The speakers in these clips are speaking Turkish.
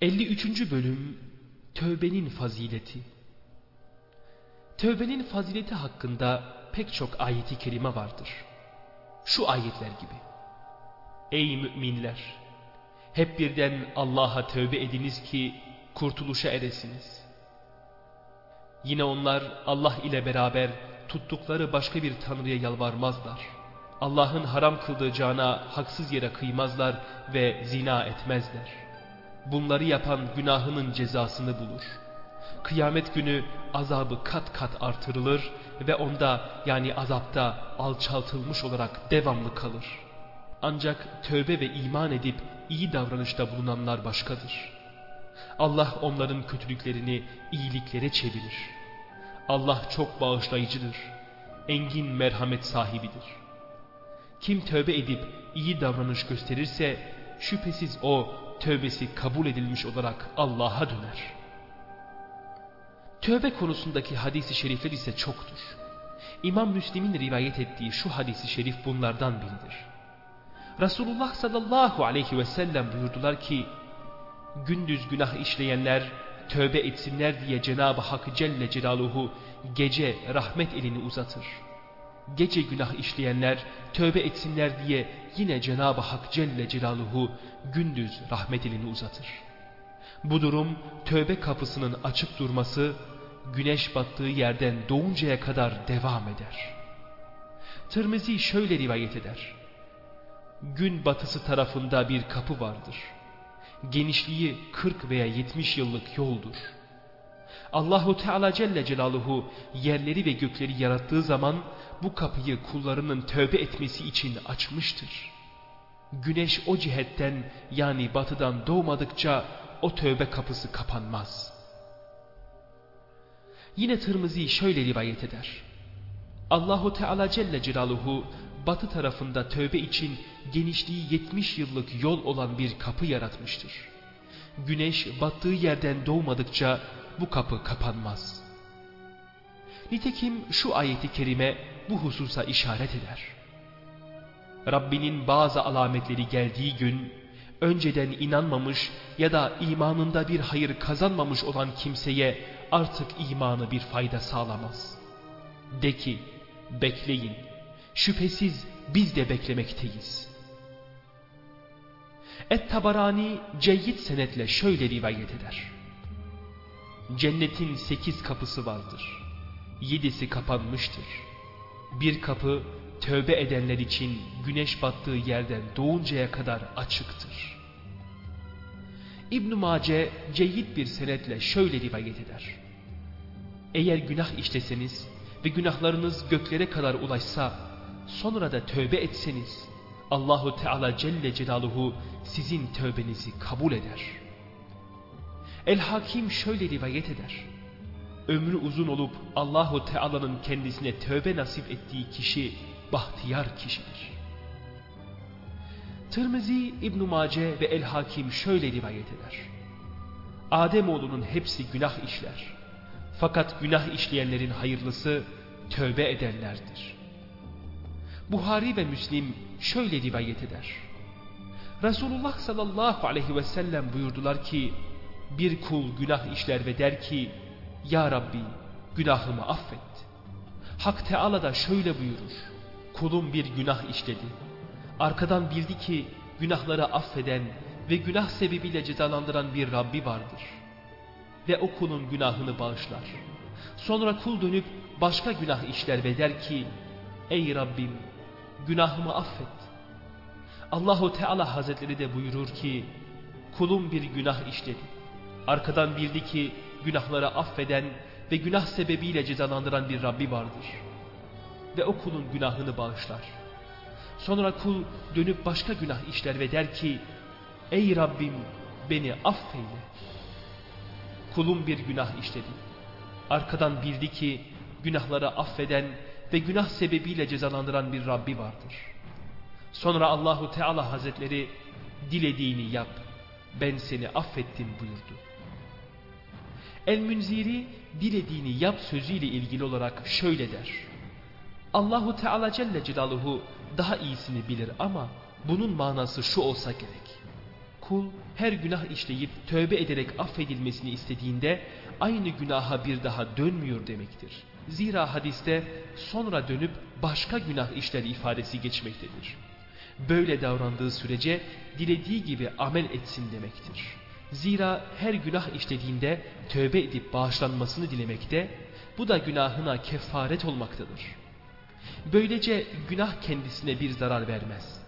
53. Bölüm Tövbenin Fazileti Tövbenin fazileti hakkında pek çok ayeti kerime vardır. Şu ayetler gibi. Ey müminler! Hep birden Allah'a tövbe ediniz ki kurtuluşa eresiniz. Yine onlar Allah ile beraber tuttukları başka bir tanrıya yalvarmazlar. Allah'ın haram kıldığı cana haksız yere kıymazlar ve zina etmezler. Bunları yapan günahının cezasını bulur. Kıyamet günü azabı kat kat artırılır ve onda yani azapta alçaltılmış olarak devamlı kalır. Ancak tövbe ve iman edip iyi davranışta bulunanlar başkadır. Allah onların kötülüklerini iyiliklere çevirir. Allah çok bağışlayıcıdır. Engin merhamet sahibidir. Kim tövbe edip iyi davranış gösterirse şüphesiz o tövbesi kabul edilmiş olarak Allah'a döner. Tövbe konusundaki hadisi şerifler ise çoktur. İmam Müslim'in rivayet ettiği şu hadisi şerif bunlardan biridir. Resulullah sallallahu aleyhi ve sellem buyurdular ki, gündüz günah işleyenler tövbe etsinler diye Cenab-ı Hak Celle Celaluhu gece rahmet elini uzatır. Gece günah işleyenler tövbe etsinler diye yine Cenab-ı Hak Celle Celaluhu gündüz rahmet elini uzatır. Bu durum tövbe kapısının açık durması güneş battığı yerden doğuncaya kadar devam eder. Tirmizi şöyle rivayet eder. Gün batısı tarafında bir kapı vardır. Genişliği 40 veya 70 yıllık yoldur. Allahu Teala Celle Celaluhu yerleri ve gökleri yarattığı zaman bu kapıyı kullarının tövbe etmesi için açmıştır. Güneş o cihetten yani batıdan doğmadıkça o tövbe kapısı kapanmaz. Yine Tirmizi şöyle rivayet eder. Allahu Teala Celle Celaluhu batı tarafında tövbe için genişliği 70 yıllık yol olan bir kapı yaratmıştır. Güneş battığı yerden doğmadıkça bu kapı kapanmaz. Nitekim şu ayeti kerime bu hususa işaret eder. Rabbinin bazı alametleri geldiği gün önceden inanmamış ya da imanında bir hayır kazanmamış olan kimseye artık imanı bir fayda sağlamaz. De ki bekleyin şüphesiz biz de beklemekteyiz. Et-Tabarani ceyyid senetle şöyle rivayet eder. Cennetin sekiz kapısı vardır. Yedisi kapanmıştır. Bir kapı tövbe edenler için güneş battığı yerden doğuncaya kadar açıktır. İbn-i Mace ceyyid bir senetle şöyle rivayet eder. Eğer günah işleseniz ve günahlarınız göklere kadar ulaşsa sonra da tövbe etseniz Allahu Teala Celle Celaluhu sizin tövbenizi kabul eder. El Hakim şöyle rivayet eder. Ömrü uzun olup Allahu Teala'nın kendisine tövbe nasip ettiği kişi bahtiyar kişidir. Tirmizi, İbn Mace ve El Hakim şöyle rivayet eder. Ademoğlunun hepsi günah işler. Fakat günah işleyenlerin hayırlısı tövbe edenlerdir. Buhari ve Müslim şöyle rivayet eder. Resulullah sallallahu aleyhi ve sellem buyurdular ki bir kul günah işler ve der ki Ya Rabbi günahımı affet. Hak Teala da şöyle buyurur. Kulum bir günah işledi. Arkadan bildi ki günahları affeden ve günah sebebiyle cezalandıran bir Rabbi vardır. Ve o kulun günahını bağışlar. Sonra kul dönüp başka günah işler ve der ki Ey Rabbim günahımı affet. Allahu Teala Hazretleri de buyurur ki kulum bir günah işledi. Arkadan bildi ki günahları affeden ve günah sebebiyle cezalandıran bir Rabbi vardır. Ve o kulun günahını bağışlar. Sonra kul dönüp başka günah işler ve der ki Ey Rabbim beni affeyle. Kulum bir günah işledi. Arkadan bildi ki günahları affeden ve günah sebebiyle cezalandıran bir Rabbi vardır. Sonra Allahu Teala Hazretleri dilediğini yap ben seni affettim buyurdu. El-Münziri dilediğini yap sözüyle ilgili olarak şöyle der. Allahu Teala Celle Celaluhu daha iyisini bilir ama bunun manası şu olsa gerek. Kul her günah işleyip tövbe ederek affedilmesini istediğinde aynı günaha bir daha dönmüyor demektir. Zira hadiste sonra dönüp başka günah işler ifadesi geçmektedir. Böyle davrandığı sürece dilediği gibi amel etsin demektir. Zira her günah işlediğinde tövbe edip bağışlanmasını dilemekte, bu da günahına kefaret olmaktadır. Böylece günah kendisine bir zarar vermez.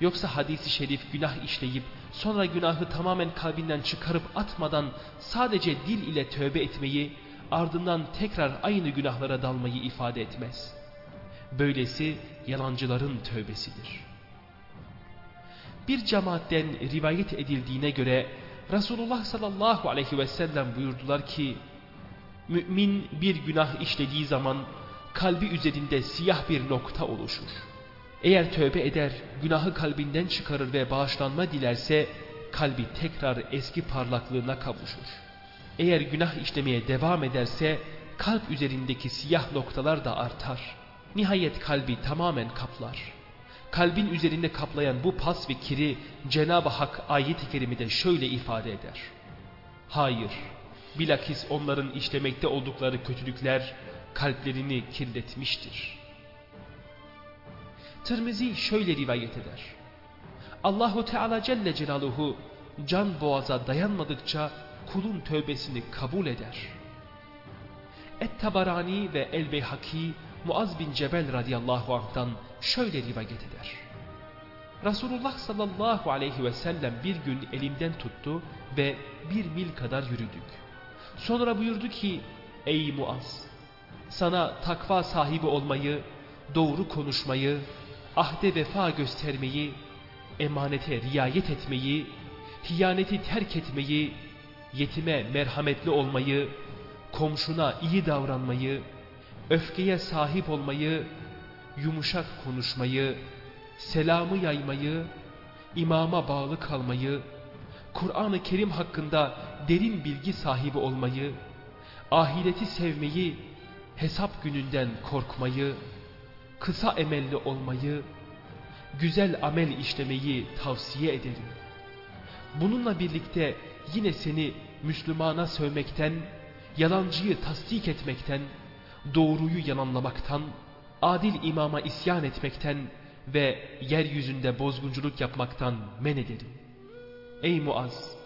Yoksa hadisi şerif günah işleyip sonra günahı tamamen kalbinden çıkarıp atmadan sadece dil ile tövbe etmeyi ardından tekrar aynı günahlara dalmayı ifade etmez. Böylesi yalancıların tövbesidir. Bir cemaatten rivayet edildiğine göre Resulullah sallallahu aleyhi ve sellem buyurdular ki Mümin bir günah işlediği zaman kalbi üzerinde siyah bir nokta oluşur. Eğer tövbe eder, günahı kalbinden çıkarır ve bağışlanma dilerse kalbi tekrar eski parlaklığına kavuşur. Eğer günah işlemeye devam ederse kalp üzerindeki siyah noktalar da artar. Nihayet kalbi tamamen kaplar. Kalbin üzerinde kaplayan bu pas ve kiri Cenab-ı Hak ayet-i kerimede şöyle ifade eder. Hayır, bilakis onların işlemekte oldukları kötülükler kalplerini kirletmiştir. Tirmizi şöyle rivayet eder. Allahu Teala Celle Celaluhu can boğaza dayanmadıkça kulun tövbesini kabul eder. Et-Tabarani ve El-Beyhaki Muaz bin Cebel radıyallahu anh'tan şöyle rivayet eder. Resulullah sallallahu aleyhi ve sellem bir gün elimden tuttu ve bir mil kadar yürüdük. Sonra buyurdu ki, ey Muaz, sana takva sahibi olmayı, doğru konuşmayı, ahde vefa göstermeyi, emanete riayet etmeyi, hiyaneti terk etmeyi, yetime merhametli olmayı, komşuna iyi davranmayı, öfkeye sahip olmayı, yumuşak konuşmayı, selamı yaymayı, imama bağlı kalmayı, Kur'an-ı Kerim hakkında derin bilgi sahibi olmayı, ahireti sevmeyi, hesap gününden korkmayı, kısa emelli olmayı, güzel amel işlemeyi tavsiye ederim. Bununla birlikte yine seni Müslümana sövmekten, yalancıyı tasdik etmekten, doğruyu yalanlamaktan, adil imama isyan etmekten ve yeryüzünde bozgunculuk yapmaktan men ederim. Ey Muaz!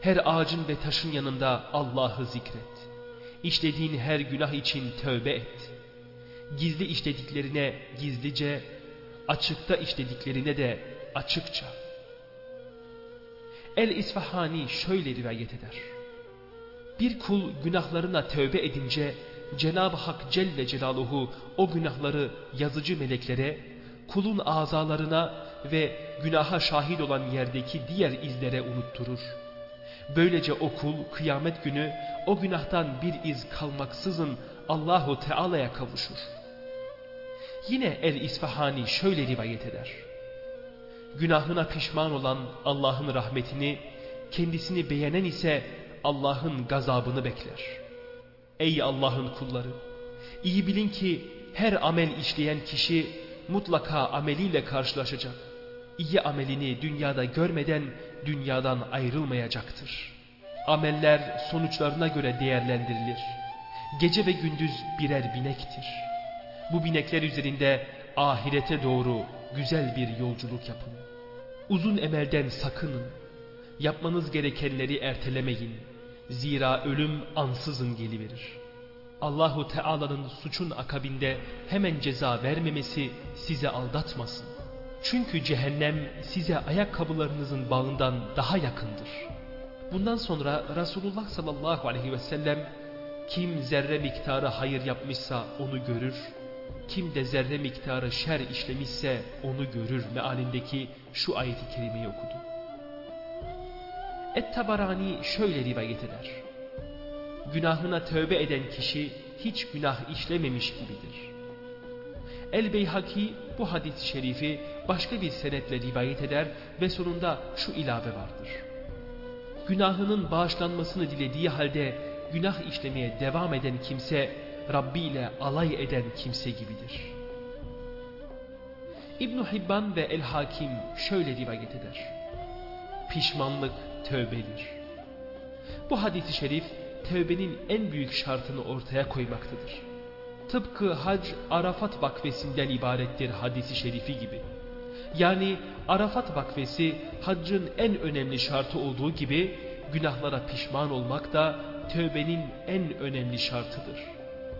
Her ağacın ve taşın yanında Allah'ı zikret. İşlediğin her günah için tövbe et. Gizli işlediklerine gizlice, açıkta işlediklerine de açıkça. El-İsfahani şöyle rivayet eder. Bir kul günahlarına tövbe edince Cenab-ı Hak Celle Celaluhu o günahları yazıcı meleklere, kulun azalarına ve günaha şahit olan yerdeki diğer izlere unutturur. Böylece o kul kıyamet günü o günahtan bir iz kalmaksızın Allahu Teala'ya kavuşur. Yine El-İsfahani şöyle rivayet eder. Günahına pişman olan Allah'ın rahmetini, kendisini beğenen ise Allah'ın gazabını bekler. Ey Allah'ın kulları! İyi bilin ki her amel işleyen kişi mutlaka ameliyle karşılaşacak. İyi amelini dünyada görmeden dünyadan ayrılmayacaktır. Ameller sonuçlarına göre değerlendirilir. Gece ve gündüz birer binektir. Bu binekler üzerinde ahirete doğru güzel bir yolculuk yapın. Uzun emelden sakının. Yapmanız gerekenleri ertelemeyin. Zira ölüm ansızın geliverir. Allahu Teala'nın suçun akabinde hemen ceza vermemesi size aldatmasın. Çünkü cehennem size ayakkabılarınızın bağından daha yakındır. Bundan sonra Resulullah sallallahu aleyhi ve sellem kim zerre miktarı hayır yapmışsa onu görür, kim de zerre miktarı şer işlemişse onu görür mealindeki şu ayeti kerimeyi okudu. Et-Tabarani şöyle rivayet eder. Günahına tövbe eden kişi hiç günah işlememiş gibidir. El-Beyhaki bu hadis-i şerifi başka bir senetle rivayet eder ve sonunda şu ilave vardır. Günahının bağışlanmasını dilediği halde günah işlemeye devam eden kimse Rabbi ile alay eden kimse gibidir. ibn Hibban ve El-Hakim şöyle rivayet eder. pişmanlık tövbedir. Bu hadisi şerif tövbenin en büyük şartını ortaya koymaktadır. Tıpkı hac Arafat vakfesinden ibarettir hadisi şerifi gibi. Yani Arafat vakfesi haccın en önemli şartı olduğu gibi günahlara pişman olmak da tövbenin en önemli şartıdır.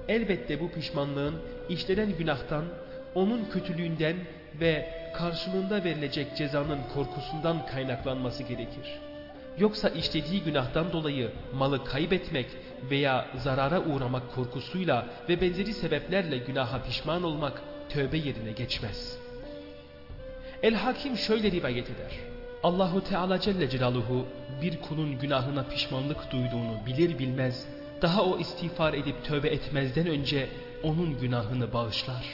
Elbette bu pişmanlığın işlenen günahtan, onun kötülüğünden ve karşılığında verilecek cezanın korkusundan kaynaklanması gerekir. Yoksa işlediği günahtan dolayı malı kaybetmek veya zarara uğramak korkusuyla ve benzeri sebeplerle günaha pişman olmak tövbe yerine geçmez. El-Hakim şöyle rivayet eder. Allahu Teala Celle Celaluhu bir kulun günahına pişmanlık duyduğunu bilir bilmez, daha o istiğfar edip tövbe etmezden önce onun günahını bağışlar.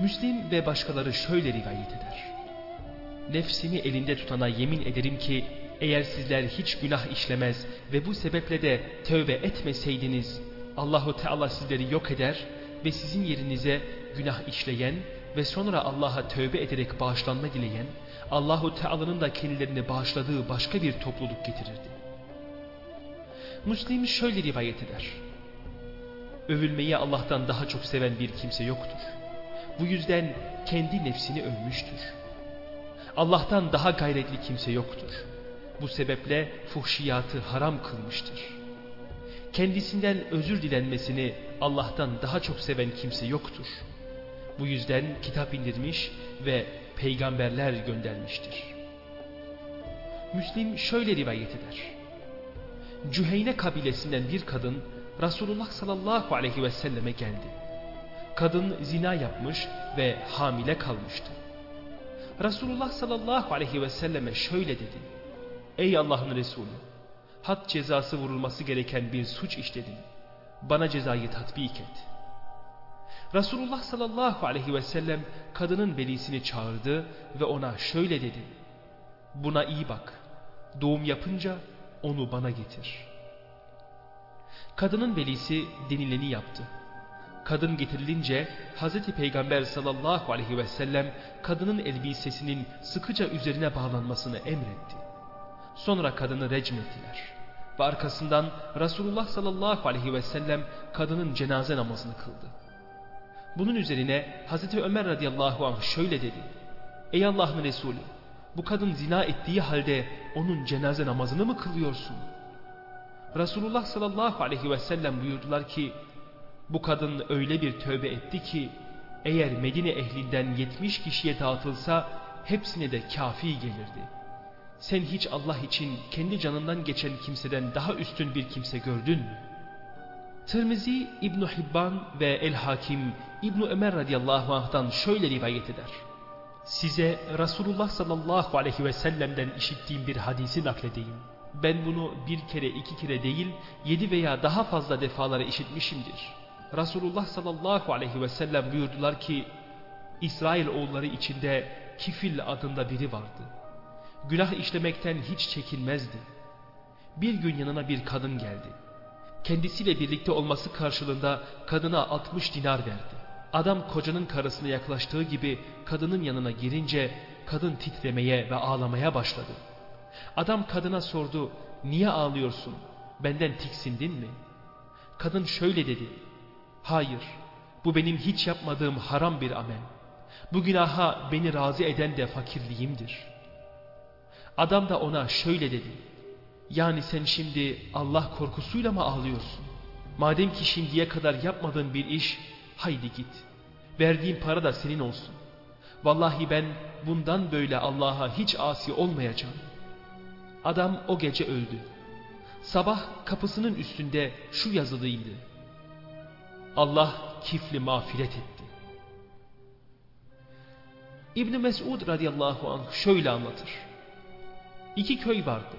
Müslim ve başkaları şöyle rivayet eder. Nefsimi elinde tutana yemin ederim ki eğer sizler hiç günah işlemez ve bu sebeple de tövbe etmeseydiniz Allahu Teala sizleri yok eder ve sizin yerinize günah işleyen ve sonra Allah'a tövbe ederek bağışlanma dileyen Allahu Teala'nın da kendilerini bağışladığı başka bir topluluk getirirdi. Müslim şöyle rivayet eder. Övülmeyi Allah'tan daha çok seven bir kimse yoktur. Bu yüzden kendi nefsini övmüştür. Allah'tan daha gayretli kimse yoktur. Bu sebeple fuhşiyatı haram kılmıştır. Kendisinden özür dilenmesini Allah'tan daha çok seven kimse yoktur. Bu yüzden kitap indirmiş ve peygamberler göndermiştir. Müslim şöyle rivayet eder. Cüheyne kabilesinden bir kadın Resulullah sallallahu aleyhi ve selleme geldi. Kadın zina yapmış ve hamile kalmıştı. Resulullah sallallahu aleyhi ve selleme şöyle dedi. Ey Allah'ın Resulü! Had cezası vurulması gereken bir suç işledin. Bana cezayı tatbik et. Resulullah sallallahu aleyhi ve sellem kadının velisini çağırdı ve ona şöyle dedi. Buna iyi bak. Doğum yapınca onu bana getir. Kadının velisi denileni yaptı. Kadın getirilince Hz. Peygamber sallallahu aleyhi ve sellem kadının elbisesinin sıkıca üzerine bağlanmasını emretti. Sonra kadını recm ettiler. Ve arkasından Resulullah sallallahu aleyhi ve sellem kadının cenaze namazını kıldı. Bunun üzerine Hz. Ömer radıyallahu anh şöyle dedi. Ey Allah'ın Resulü bu kadın zina ettiği halde onun cenaze namazını mı kılıyorsun? Resulullah sallallahu aleyhi ve sellem buyurdular ki bu kadın öyle bir tövbe etti ki eğer Medine ehlinden yetmiş kişiye dağıtılsa hepsine de kafi gelirdi. Sen hiç Allah için kendi canından geçen kimseden daha üstün bir kimse gördün mü? Tirmizi İbn Hibban ve El Hakim İbn Ömer radıyallahu anh'tan şöyle rivayet eder. Size Resulullah sallallahu aleyhi ve sellem'den işittiğim bir hadisi nakledeyim. Ben bunu bir kere iki kere değil yedi veya daha fazla defalara işitmişimdir. Resulullah sallallahu aleyhi ve sellem buyurdular ki İsrail oğulları içinde Kifil adında biri vardı. Günah işlemekten hiç çekinmezdi. Bir gün yanına bir kadın geldi. Kendisiyle birlikte olması karşılığında kadına 60 dinar verdi. Adam kocanın karısına yaklaştığı gibi kadının yanına girince kadın titremeye ve ağlamaya başladı. Adam kadına sordu, niye ağlıyorsun, benden tiksindin mi? Kadın şöyle dedi, hayır, bu benim hiç yapmadığım haram bir amel. Bu günaha beni razı eden de fakirliğimdir. Adam da ona şöyle dedi, yani sen şimdi Allah korkusuyla mı ağlıyorsun? Madem ki şimdiye kadar yapmadığın bir iş, haydi git. Verdiğin para da senin olsun. Vallahi ben bundan böyle Allah'a hiç asi olmayacağım. Adam o gece öldü. Sabah kapısının üstünde şu yazılıydı. Allah kifli mağfiret etti. İbni Mesud radıyallahu anh şöyle anlatır. İki köy vardı.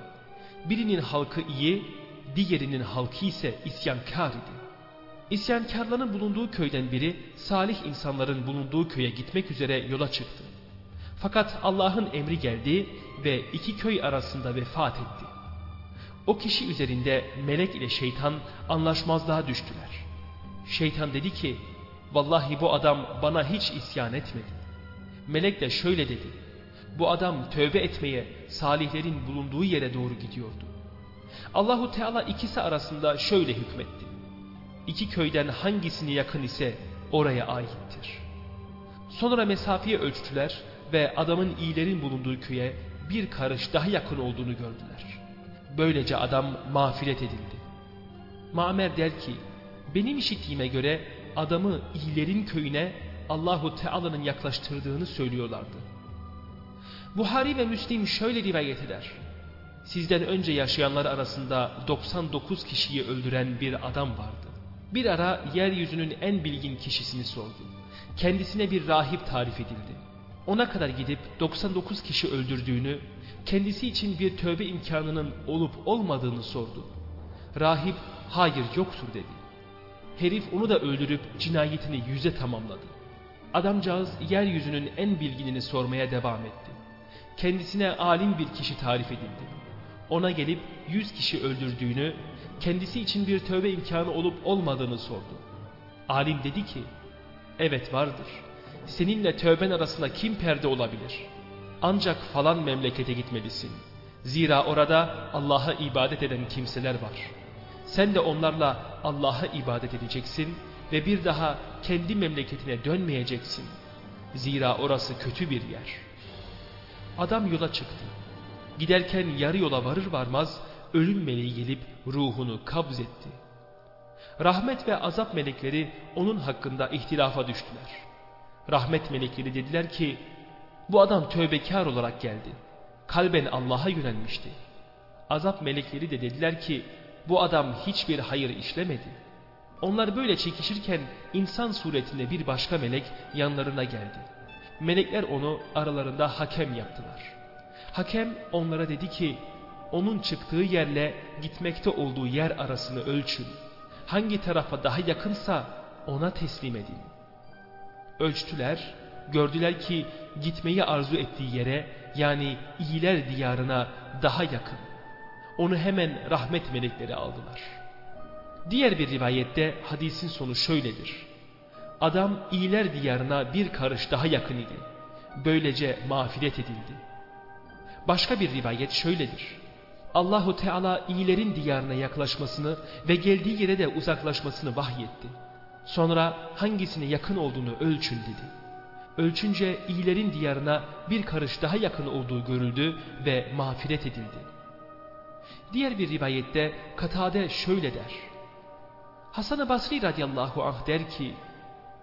Birinin halkı iyi, diğerinin halkı ise isyankar idi. İsyankarların bulunduğu köyden biri salih insanların bulunduğu köye gitmek üzere yola çıktı. Fakat Allah'ın emri geldi ve iki köy arasında vefat etti. O kişi üzerinde melek ile şeytan anlaşmazlığa düştüler. Şeytan dedi ki, vallahi bu adam bana hiç isyan etmedi. Melek de şöyle dedi, Bu adam tövbe etmeye salihlerin bulunduğu yere doğru gidiyordu. Allahu Teala ikisi arasında şöyle hükmetti. İki köyden hangisini yakın ise oraya aittir. Sonra mesafeyi ölçtüler ve adamın iyilerin bulunduğu köye bir karış daha yakın olduğunu gördüler. Böylece adam mağfiret edildi. Mamer der ki, benim işittiğime göre adamı iyilerin köyüne Allahu Teala'nın yaklaştırdığını söylüyorlardı. Buhari ve Müslim şöyle rivayet eder. Sizden önce yaşayanlar arasında 99 kişiyi öldüren bir adam vardı. Bir ara yeryüzünün en bilgin kişisini sordu. Kendisine bir rahip tarif edildi. Ona kadar gidip 99 kişi öldürdüğünü, kendisi için bir tövbe imkanının olup olmadığını sordu. Rahip hayır yoktur dedi. Herif onu da öldürüp cinayetini yüze tamamladı. Adamcağız yeryüzünün en bilginini sormaya devam etti. Kendisine alim bir kişi tarif edildi. Ona gelip yüz kişi öldürdüğünü, kendisi için bir tövbe imkanı olup olmadığını sordu. Alim dedi ki, evet vardır. Seninle tövben arasında kim perde olabilir? Ancak falan memlekete gitmelisin. Zira orada Allah'a ibadet eden kimseler var. Sen de onlarla Allah'a ibadet edeceksin ve bir daha kendi memleketine dönmeyeceksin. Zira orası kötü bir yer. Adam yola çıktı. Giderken yarı yola varır varmaz ölüm meleği gelip ruhunu kabz etti. Rahmet ve azap melekleri onun hakkında ihtilafa düştüler. Rahmet melekleri dediler ki bu adam tövbekar olarak geldi. Kalben Allah'a yönelmişti. Azap melekleri de dediler ki bu adam hiçbir hayır işlemedi. Onlar böyle çekişirken insan suretinde bir başka melek yanlarına geldi. Melekler onu aralarında hakem yaptılar. Hakem onlara dedi ki onun çıktığı yerle gitmekte olduğu yer arasını ölçün. Hangi tarafa daha yakınsa ona teslim edin. Ölçtüler, gördüler ki gitmeyi arzu ettiği yere yani iyiler diyarına daha yakın. Onu hemen rahmet melekleri aldılar. Diğer bir rivayette hadisin sonu şöyledir. Adam iyiler diyarına bir karış daha yakın idi. Böylece mağfiret edildi. Başka bir rivayet şöyledir. Allahu Teala iyilerin diyarına yaklaşmasını ve geldiği yere de uzaklaşmasını vahyetti. Sonra hangisine yakın olduğunu ölçün dedi. Ölçünce iyilerin diyarına bir karış daha yakın olduğu görüldü ve mağfiret edildi. Diğer bir rivayette Katade şöyle der. Hasan-ı Basri radıyallahu anh der ki,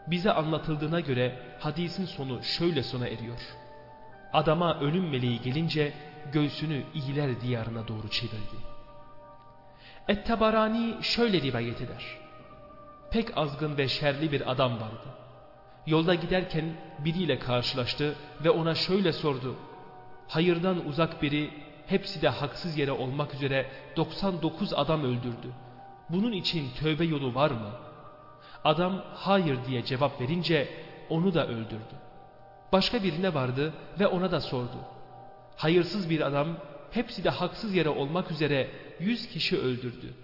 bize anlatıldığına göre hadisin sonu şöyle sona eriyor. Adama ölüm meleği gelince göğsünü iyiler diyarına doğru çevirdi. Et-Tabarani şöyle rivayet eder. Pek azgın ve şerli bir adam vardı. Yolda giderken biriyle karşılaştı ve ona şöyle sordu. Hayırdan uzak biri hepsi de haksız yere olmak üzere 99 adam öldürdü. Bunun için tövbe yolu var mı? Adam hayır diye cevap verince onu da öldürdü. Başka birine vardı ve ona da sordu. Hayırsız bir adam hepsi de haksız yere olmak üzere yüz kişi öldürdü.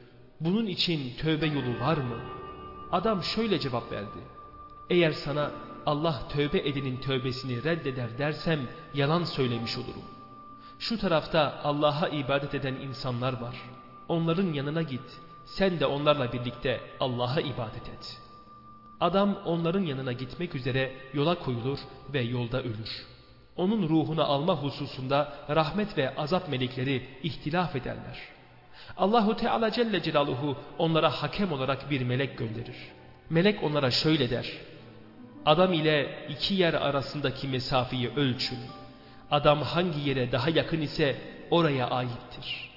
Bunun için tövbe yolu var mı? Adam şöyle cevap verdi. Eğer sana Allah tövbe edenin tövbesini reddeder dersem yalan söylemiş olurum. Şu tarafta Allah'a ibadet eden insanlar var. Onların yanına git. Sen de onlarla birlikte Allah'a ibadet et. Adam onların yanına gitmek üzere yola koyulur ve yolda ölür. Onun ruhunu alma hususunda rahmet ve azap melekleri ihtilaf ederler. Allahu Teala Celle Celaluhu onlara hakem olarak bir melek gönderir. Melek onlara şöyle der. Adam ile iki yer arasındaki mesafeyi ölçün. Adam hangi yere daha yakın ise oraya aittir.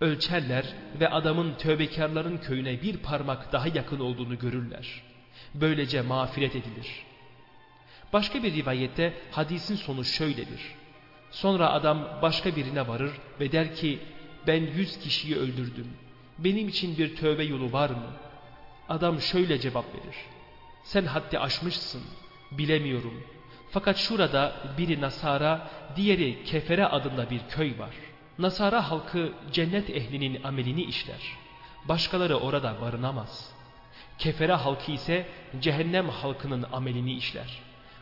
Ölçerler ve adamın tövbekarların köyüne bir parmak daha yakın olduğunu görürler. Böylece mağfiret edilir. Başka bir rivayette hadisin sonu şöyledir. Sonra adam başka birine varır ve der ki ben yüz kişiyi öldürdüm. Benim için bir tövbe yolu var mı? Adam şöyle cevap verir. Sen haddi aşmışsın. Bilemiyorum. Fakat şurada biri Nasara, diğeri Kefere adında bir köy var. Nasara halkı cennet ehlinin amelini işler. Başkaları orada barınamaz. Kefere halkı ise cehennem halkının amelini işler.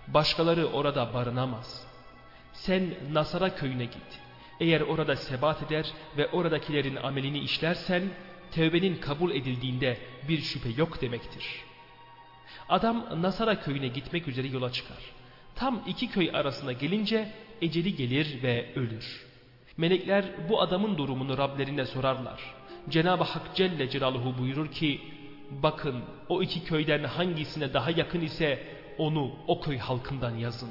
Başkaları orada barınamaz. Sen Nasara köyüne git. Eğer orada sebat eder ve oradakilerin amelini işlersen tevbenin kabul edildiğinde bir şüphe yok demektir. Adam Nasara köyüne gitmek üzere yola çıkar. Tam iki köy arasına gelince eceli gelir ve ölür. Melekler bu adamın durumunu Rablerine sorarlar. Cenab-ı Hak Celle Celaluhu buyurur ki, bakın o iki köyden hangisine daha yakın ise onu o köy halkından yazın.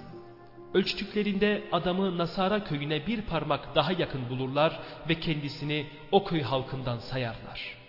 Ölçtüklerinde adamı Nasara köyüne bir parmak daha yakın bulurlar ve kendisini o köy halkından sayarlar.